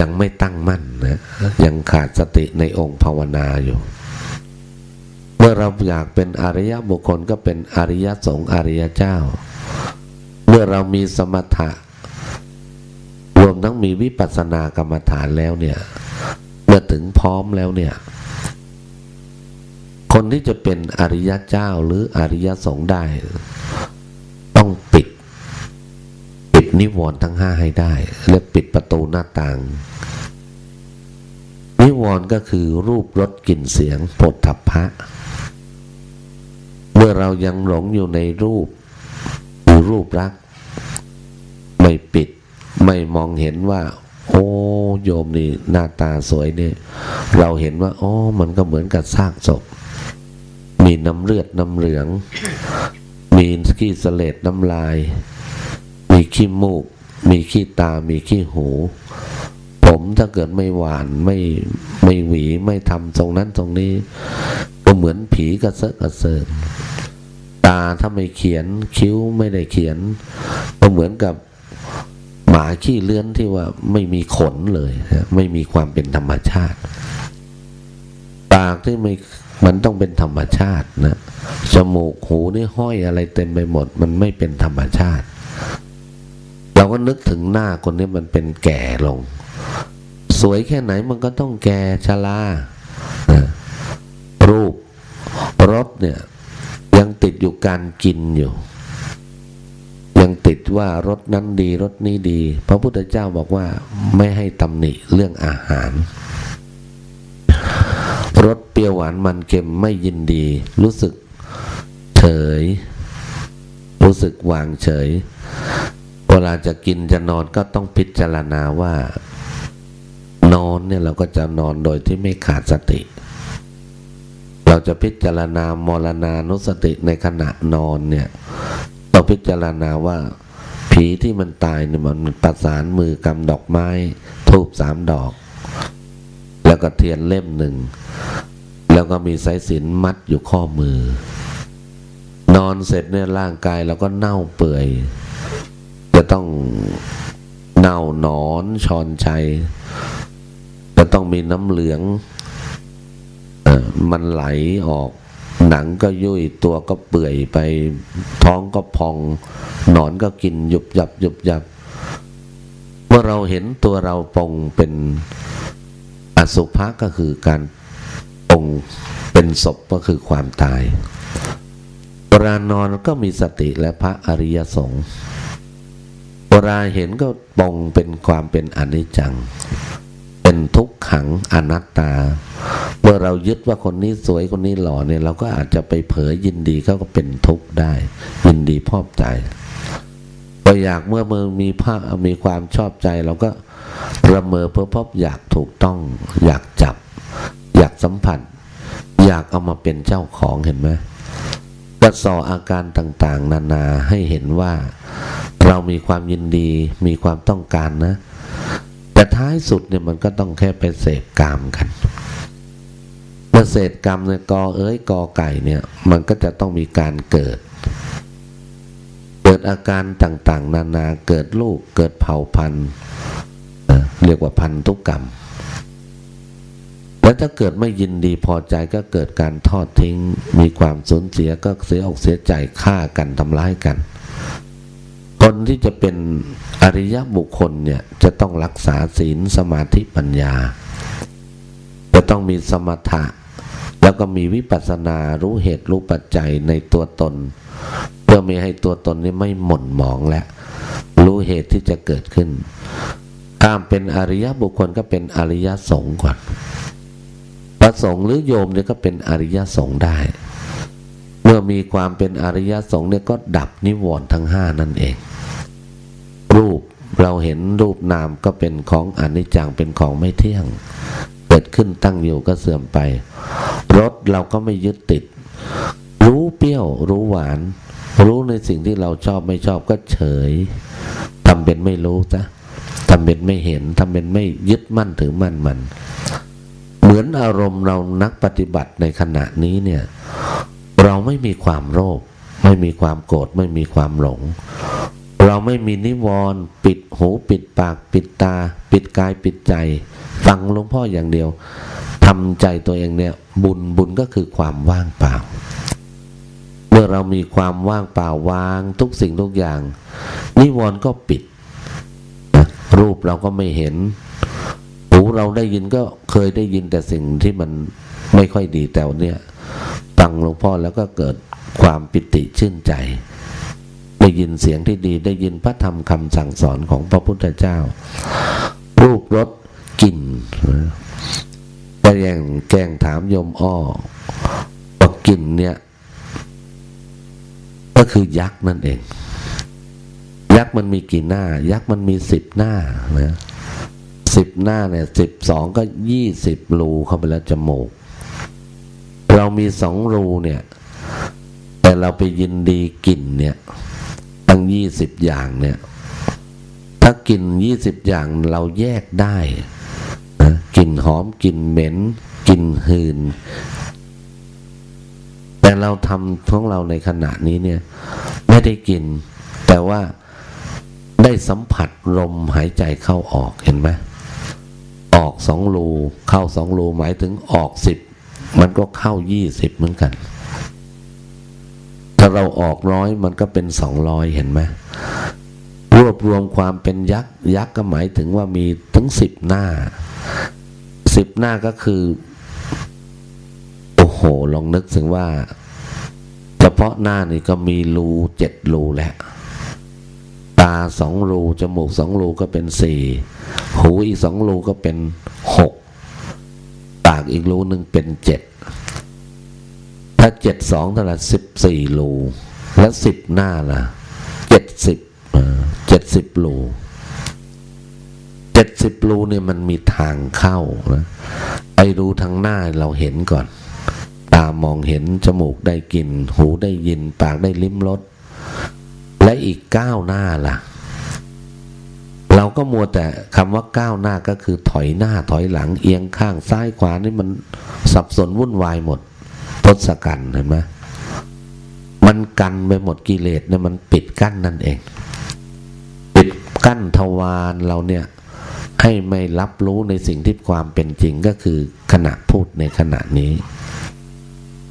ยังไม่ตั้งมั่นนะยังขาดสติในองค์ภาวนาอยู่ เมื่อเราอยากเป็นอริยบุคคลก็เป็นอริยสงฆ์อริยเจ้า เมื่อเรามีสมถะ รวมทั้งมีวิปัสสนากรรมฐานแล้วเนี่ย เมื่อถึงพร้อมแล้วเนี่ย คนที่จะเป็นอริยะเจ้าหรืออริยสงฆ์ได้ ต้องปิด ปิดนิวรณ์ทั้งห้าให้ได้และปิดประตูหน้าต่าง นิวรณ์ก็คือรูปรสกลิ่นเสียงโผฏฐัพพะ เมื่อเรายังหลงอยู่ในรูปหรือรูปรัก ไม่ปิดไม่มองเห็นว่าโอ้โยมนี่หน้าตาสวยเนี่ย เราเห็นว่าอ๋อมันก็เหมือนกับซากศพ มีน้ำเลือดน้ำเหลือง มีขี้เสลดน้ำลาย มีขี้มูก มีขี้ตา มีขี้หู ผมถ้าเกิดไม่หวานไม่ไม่หวีไม่ทำตรงนั้นตรงนี้ ก็เหมือนผีกระเซาะกระเซิงตาถ้าไม่เขียนคิ้วไม่ได้เขียน ก็เหมือนกับหมาขี้เลื้อนที่ว่าไม่มีขนเลย ไม่มีความเป็นธรรมชาติ ปากที่ไม่ มันต้องเป็นธรรมชาตินะ จมูกหูนี่ห้อยอะไรเต็มไปหมด มันไม่เป็นธรรมชาติ เราก็นึกถึงหน้าคนนี้มันเป็นแก่ลง สวยแค่ไหนมันก็ต้องแก่ชรานะรูปรสเนี่ย ยังติดอยู่การกินอยู่ ยังติดว่ารสนั้นดีรสนี้ดี พระพุทธเจ้าบอกว่าไม่ให้ตำหนิเรื่องอาหาร รสเปรี้ยวหวานมันเค็มไม่ยินดี รู้สึกเฉย รู้สึกวางเฉย เวลาจะกินจะนอนก็ต้องพิจารณาว่า นอนเนี่ยเราก็จะนอนโดยที่ไม่ขาดสติ เราจะพิจารณามรณานุสติในขณะนอนเนี่ยต้องพิจารณาว่าผีที่มันตายเนี่ยมันประสานมือกำดอกไม้ทูบสามดอก แล้วก็เทียนเล่มหนึ่ง แล้วก็มีสายสินมัดอยู่ข้อมือ นอนเสร็จเนี่ยร่างกายเราก็เน่าเปื่อย จะต้องเน่าหนอนชอนชัยจะต้องมีน้ำเหลืองอมันไหลออก หนังก็ยุ่ยตัวก็เปื่อยไปท้องก็พอง หนอนก็กินหยุบยับหยุบยับเมื่อเราเห็นตัวเราปองเป็น อสุภะก็คือการองเป็นศพก็คือความตายเวลานอนก็มีสติและพระอริยสงฆ์เวลาเห็นก็ปองเป็นความเป็นอนิจจัง เป็นทุกขังอนัตตา เมื่อเรายึดว่าคนนี้สวยคนนี้หล่อเนี่ยเราก็อาจจะไปเผลอยินดีเขาก็เป็นทุกข์ได้ ยินดีพอบใจก็อยากเมื่อมือมีภาพมีความชอบใจเราก็ ระเมอเพื่อพบอยากถูกต้อง อยากจับ อยากสัมผัส อยากเอามาเป็นเจ้าของเห็นไหมก็สออาการต่างๆ นานาให้เห็นว่า เรามีความยินดีมีความต้องการนะ แต่ท้ายสุดเนี่ยมันก็ต้องแค่ไปเสพกามกันเมื่อเสพกรรมเนี่ยกอเอ้ยกอไก่เนี่ยมันก็จะต้องมีการเกิด เกิดอาการต่างๆ นานาเกิดลูกเกิดเผ่าพันธุ์ เรียกว่าพันธุกรรม แล้วถ้าเกิดไม่ยินดีพอใจก็เกิดการทอดทิ้ง มีความสูญเสียก็เสียอกเสียใจฆ่ากันทำร้ายกัน คนที่จะเป็นอริยบุคคลเนี่ยจะต้องรักษาศีลสมาธิปัญญา จะต้องมีสมถะแล้วก็มีวิปัสสนารู้เหตุรู้ปัจจัยในตัวตน เพื่อไม่ให้ตัวตนนี้ไม่หม่นหมองและ รู้เหตุที่จะเกิดขึ้น การเป็นอริยบุคคลก็เป็นอริยสงฆ์ก่อนพระสงฆ์หรือโยมเนี่ยก็เป็นอริยสงฆ์ได้ เมื่อมีความเป็นอริยสงฆ์เนี่ยก็ดับนิวรณ์ทั้งห้านั่นเอง รูปเราเห็นรูปนามก็เป็นของอนิจจังเป็นของไม่เที่ยง เกิดขึ้นตั้งอยู่ก็เสื่อมไป รสเราก็ไม่ยึดติด รู้เปรี้ยวรู้หวาน รู้ในสิ่งที่เราชอบไม่ชอบก็เฉยทำเป็นไม่รู้จ้ะ ทำเป็นไม่เห็นทำเป็นไม่ยึดมั่นถือมั่นมัน เหมือนอารมณ์เรานักปฏิบัติในขณะนี้เนี่ย เราไม่มีความโลภไม่มีความโกรธไม่มีความหลงเเราไม่มีนิวรณ์ปิดหูปิดปากปิดตา ปิดกายปิดใจ ฟังหลวงพ่ออย่างเดียวทำใจตัวเองเนี่ย บุญบุญก็คือความว่างเปล่า เมื่อเรามีความว่างเปล่าวางทุกสิ่งทุกอย่าง นิวรณ์ก็ปิด รูปเราก็ไม่เห็น หูเราได้ยินก็เคยได้ยินแต่สิ่งที่มันไม่ค่อยดีแต่เนี่ยฟังหลวงพ่อแล้วก็เกิดความปิติชื่นใจ ได้ยินเสียงที่ดีได้ยินพระธรรมคำสั่งสอนของพระพุทธเจ้า รูปรสกลิ่นก็ยังแกงถามโยมอ้อว่ากลิ่นเนี่ย ก็คือยักษ์นั่นเอง ยักษ์มันมีกี่หน้า ยักษ์มันมีสิบหน้านะสิบหน้าเนี่ยสิบสองก็ยี่สิบรูเข้าไปแล้วจมูก เรามีสองรูเนี่ย แต่เราไปยินดีกลิ่นเนี่ยตั้งยี่สิบอย่างเนี่ย ถ้ากลิ่นยี่สิบอย่างเราแยกได้นะกลิ่นหอมกลิ่นเหม็นกลิ่นหืน แต่เราทำของเราในขณะนี้เนี่ย ไม่ได้กลิ่นแต่ว่า ได้สัมผัสลมหายใจเข้าออกเห็นไหมออกสองรูเข้าสองรูหมายถึงออกสิบมันก็เข้ายี่สิบเหมือนกัน ถ้าเราออกร้อยมันก็เป็นสองร้อยเห็นไหมรวบรวมความเป็นยักษ์ยักษ์ก็หมายถึงว่ามีถึงสิบหน้าสิบหน้าก็คือ โอ้โหลองนึกถึงว่าเฉพาะหน้านี่ก็มีรูเจ็ดรูแหละ ตาสองรูจมูกสองรูก็เป็นสี่หูอีกสองรูก็เป็นหกปากอีกรูหนึ่งเป็นเจ็ดถ้าเจ็ดสองเท่าไหร่สิบสี่รูแล้วสิบหน้าล่ะเจ็ดสิบเจ็ดสิบรูเจ็ดสิบรูเนี่ยมันมีทางเข้านะไอรูทางหน้าเราเห็นก่อน ตามองเห็นจมูกได้กลิ่นหูได้ยิน ปากได้ลิ้มรส และอีกก้าวหน้าล่ะ เราก็มัวแต่คำว่าก้าวหน้าก็คือถอยหน้าถอยหลังเอียงข้างซ้ายขวานี่มันสับสนวุ่นวายหมดทศกัณฐ์เห็นไหมมันกันไปหมดกิเลสเนี่ยมันปิดกั้นนั่นเอง ปิดกั้นทวารเราเนี่ยให้ไม่รับรู้ในสิ่งที่ความเป็นจริงก็คือขณะพูดในขณะนี้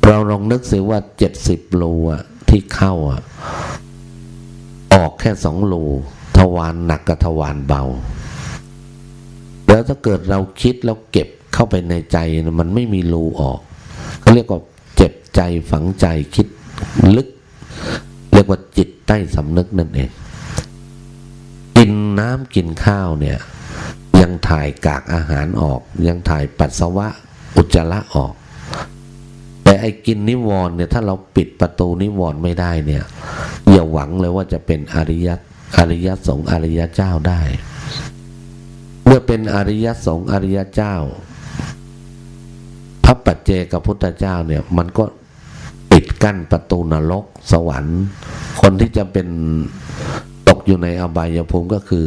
เราลองนึกสิว่าเจ็ดสิบรูอะที่เข้าอะ ออกแค่สองรูทวารหนักกับทวารเบา แล้วถ้าเกิดเราคิดแล้วเก็บเข้าไปในใจมันไม่มีรูออกเขาเรียกว่าเจ็บใจฝังใจคิดลึก เรียกว่าจิตใต้สำนึกนั่นเองกินน้ำกินข้าวเนี่ย ยังถ่ายกากอาหารออก ยังถ่ายปัสสาวะอุจจาระออก แต่ไอ้กินนิวรณ์เนี่ยถ้าเราปิดประตูนิวรณ์ไม่ได้เนี่ย อย่าหวังเลยว่าจะเป็นอริยอริยสงฆ์อริยเจ้าได้ เมื่อเป็นอริยสงฆ์อริยเจ้า พระปัจเจกับพุทธเจ้าเนี่ย มันก็ปิดกั้นประตูนรกสวรรค์ คนที่จะเป็นตกอยู่ในอบายภูมิก็คือ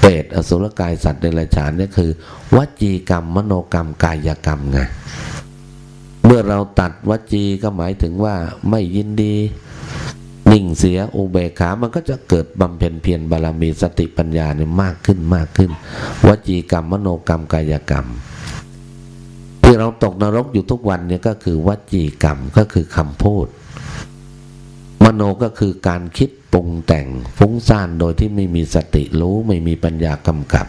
เปรตอสุรกายสัตว์เดรัจฉานเนี่ยคือวจีกรรมมโนกรรมกายกรรมไงเมื่อเราตัดวจีก็หมายถึงว่าไม่ยินดี นิ่งเสียอุเบกขา มันก็จะเกิดบำเพ็ญเพียรบารมีสติปัญญาเนี่ยมากขึ้นมากขึ้น วจีกรรมมโนกรรมกายกรรม ที่เราตกนรกอยู่ทุกวันเนี่ยก็คือวจีกรรมก็คือคำพูด มโนก็คือการคิดปรุงแต่งฟุ้งซ่านโดยที่ไม่มีสติรู้ไม่มีปัญญากำกับ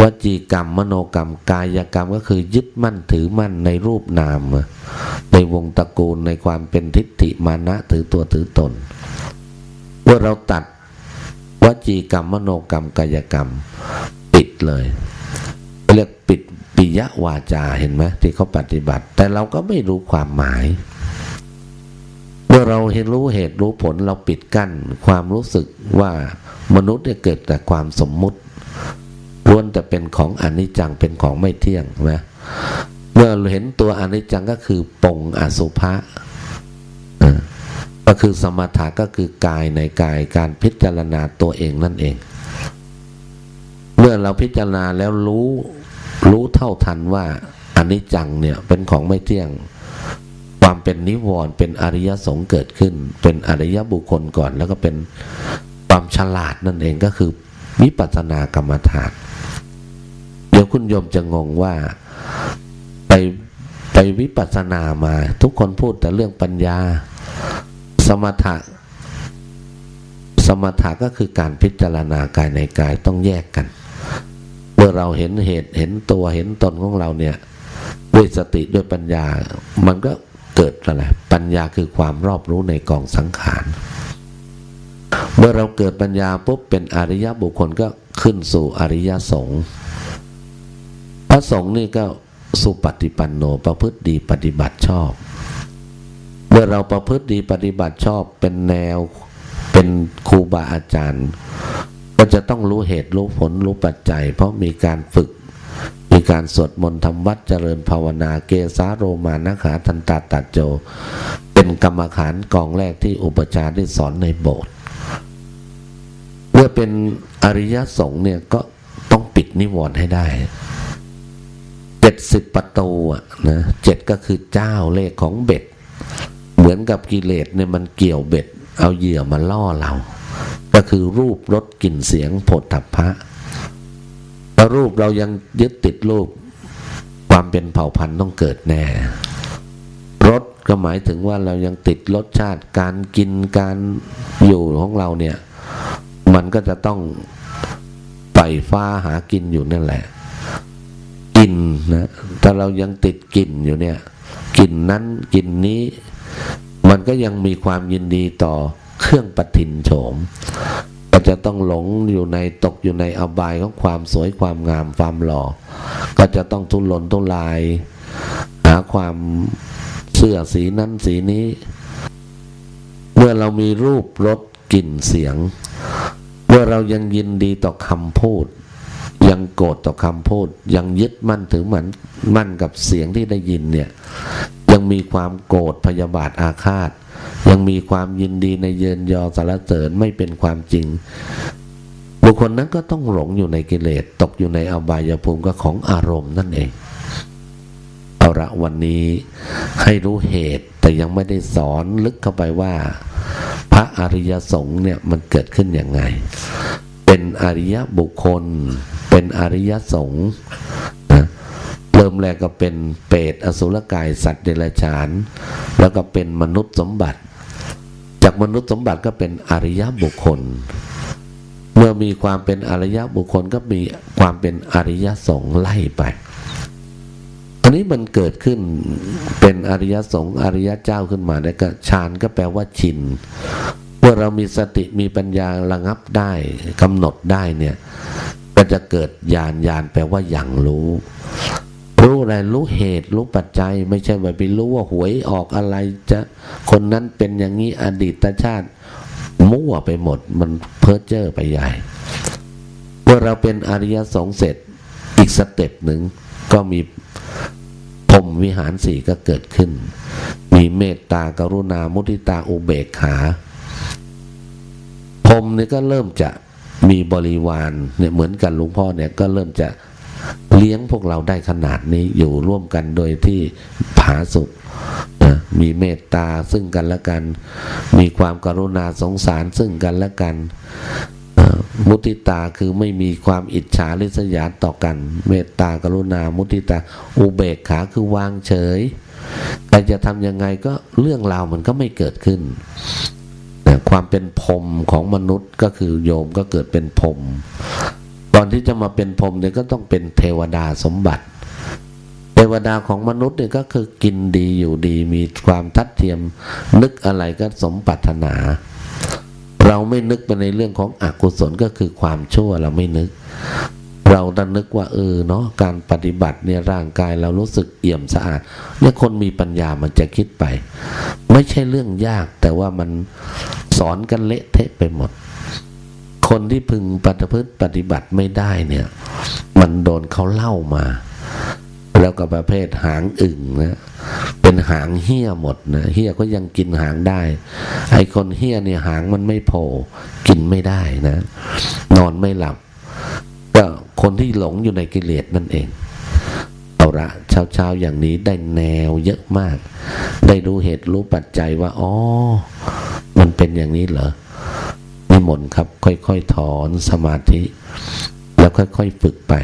วจีกรรมมโนกรรมกายกรรมก็คือยึดมั่นถือมั่นในรูปนาม ในวงตระกูลในความเป็นทิฏฐิมานะถือตัวถือตนเมื่อเราตัดวจีกรรมมโนกรรมกายกรรม ปิดเลยเรียกปิดปิยวาจาเห็นไหมที่เขาปฏิบัติ แต่เราก็ไม่รู้ความหมาย เมื่อเราเห็นรู้เหตุรู้ผลเราปิดกั้นความรู้สึกว่ามนุษย์เนี่ยเกิดแต่ความสมมุติ ล้วนแต่เป็นของอนิจจังเป็นของไม่เที่ยงนะเมื่อเห็นตัวอนิจจังก็คือปงอสุภะก็คือสมถะก็คือกายในกายการพิจารณาตัวเองนั่นเอง เมื่อเราพิจารณาแล้วรู้รู้เท่าทันว่าอนิจจังเนี่ยเป็นของไม่เที่ยง ความเป็นนิวรณ์เป็นอริยสงฆ์เกิดขึ้น เป็นอริยบุคคลก่อน แล้วก็เป็นความฉลาดนั่นเองก็คือวิปัสสนากรรมฐาน ดี๋ยวคุณโยมจะงงว่าไปไปวิปัสสนามา ทุกคนพูดแต่เรื่องปัญญา สมถะ สมถะก็คือการพิจารณากายในกายต้องแยกกัน เมื่อเราเห็นเหตุเห็นตัวเห็นตนของเราเนี่ย ด้วยสติด้วยปัญญา มันก็เกิดอะไรปัญญาคือความรอบรู้ในกองสังขารเมื่อเราเกิดปัญญาปุ๊บเป็นอริยบุคคลก็ขึ้นสู่อริยสงฆ์ ระสงฆ์นี่ก็สุปฏิปันโนประพฤติดีปฏิบัติชอบ เมื่อเราประพฤติดีปฏิบัติชอบเป็นแนวเป็นครูบาอาจารย์ ก็จะต้องรู้เหตุรู้ผลรู้ปัจจัย เพราะมีการฝึก มีการสวดมนต์ทำวัดเจริญภาวนาเกสาโรมานะขาทันตาตัดโจ เป็นกรรมฐานกองแรกที่อุปชาได้สอนในโบสถ์เมื่อเป็นอริยสงฆ์เนี่ยก็ต้องปิดนิวรณ์ให้ได้ จ็ดสิบประตูอะนะเจ็ดก็คือเจ้าเลขของเบ็ด เหมือนกับกิเลสเนี่ยมันเกี่ยวเบ็ด เอาเหยื่อมาล่อเรา ก็คือรูปรสกลิ่นเสียงผดถัพพะถ้ารูปเรายังยึดติดรูป ความเป็นเผ่าพันธุ์ต้องเกิดแน่รสก็หมายถึงว่าเรายังติดรสชาติการกินการอยู่ของเราเนี่ย มันก็จะต้องไปฟ้าหากินอยู่นั่นแหละ กลิ่นนะถ้าเรายังติดกลิ่นอยู่เนี่ยกลิ่นนั้นกลิ่นนี้ มันก็ยังมีความยินดีต่อเครื่องปฏินโฉมก็จะต้องหลงอยู่ในตกอยู่ในอบายของความสวยความงามความหล่อ ก็จะต้องทุรนทุราย หาความเสื้อสีนั้นสีนี้ เมื่อเรามีรูปรสกลิ่นเสียง เมื่อเรายังยินดีต่อคำพูด ยังโกรธต่อคำพูด ยังยึดมั่นถือมือนมั่นกับเสียงที่ได้ยินเนี่ย ยังมีความโกรธพยาบาทอาฆาต ยังมีความยินดีในเยินยอสารเสริญไม่เป็นความจริง บุคคลนั้นก็ต้องหลงอยู่ในกิเลสตกอยู่ในอบายภูมิก็ของอารมณ์นั่นเองเอาละวันนี้ให้รู้เหตุแต่ยังไม่ได้สอนลึกเข้าไปว่า พระอริยสงฆ์เนี่ยมันเกิดขึ้นยังไง เป็นอริยบุคคล เป็นอริยสงฆ์นะเริ่มแรกก็เป็นเปรตอสุรกายสัตว์เดรัจฉาน แล้วก็เป็นมนุษย์สมบัติ จากมนุษย์สมบัติก็เป็นอริยบุคคล เมื่อมีความเป็นอริยบุคคลก็มีความเป็นอริยสงฆ์ไล่ไปอันนี้มันเกิดขึ้นเป็นอริยสงฆ์อริยเจ้าขึ้นมาแล้วก็ฌานก็แปลว่าชินเมื่อเรามีสติมีปัญญาระงับได้กำหนดได้เนี่ย ก็จะเกิดญาณญาณแปลว่าอย่างรู้ รู้อะไรรู้เหตุรู้ปัจจัย ไม่ใช่ว่าไปรู้ว่าหวยออกอะไรจะคนนั้นเป็นอย่างนี้อดีตชาติ มั่วไปหมดมันเพ้อเจ้อไปใหญ่เมื่อเราเป็นอริยสงฆ์เสร็จอีก step หนึ่งก็มีพรหมวิหารสี่ก็เกิดขึ้น มีเมตตากรุณามุทิตาอุเบกขาพรหมนี่ก็เริ่มจะ มีบริวารเนี่ยเหมือนกันหลวงพ่อเนี่ยก็เริ่มจะเลี้ยงพวกเราได้ขนาดนี้อยู่ร่วมกันโดยที่ผาสุกนะมีเมตตาซึ่งกันและกัน มีความกรุณาสงสารซึ่งกันและกันมุติตาคือไม่มีความอิจฉาริษยาต่อกัน เมตตากรุณามุติตา อุเบกขาคือวางเฉยใครจะทำยังไงก็เรื่องราวมันก็ไม่เกิดขึ้น ความเป็นพรมของมนุษย์ก็คือโยมก็เกิดเป็นพรมก่อนที่จะมาเป็นพรมเนี่ยก็ต้องเป็นเทวดาสมบัติ เทวดาของมนุษย์เนี่ยก็คือกินดีอยู่ดีมีความทัดเทียมนึกอะไรก็สมปรารถนา เราไม่นึกไปในเรื่องของอกุศลก็คือความชั่วเราไม่นึก เราดันนึกว่าเออเนาะการปฏิบัติเนี่ยร่างกายเรารู้สึกเอี่ยมสะอาดเนี่ยคนมีปัญญามันจะคิดไป ไม่ใช่เรื่องยากแต่ว่ามันสอนกันเละเทะไปหมด คนที่พึงปฏิพฤติปฏิบัติไม่ได้เนี่ย มันโดนเขาเล่ามา แล้วก็ประเภทหางอึ่งนะเป็นหางเหี้ยหมดนะเหี้ยก็ยังกินหางได้ ไอคนเหี้ยเนี่ยหางมันไม่โผล่กินไม่ได้นะ นอนไม่หลับ คนที่หลงอยู่ในกิเลสนั่นเองเอาละเช้าๆอย่างนี้ได้แนวเยอะมาก ได้รู้เหตุรู้ปัจจัยว่าอ๋อมันเป็นอย่างนี้เหรอนิมนต์ครับ ค่อยๆถอนสมาธิ แล้วค่อยๆฝึกไป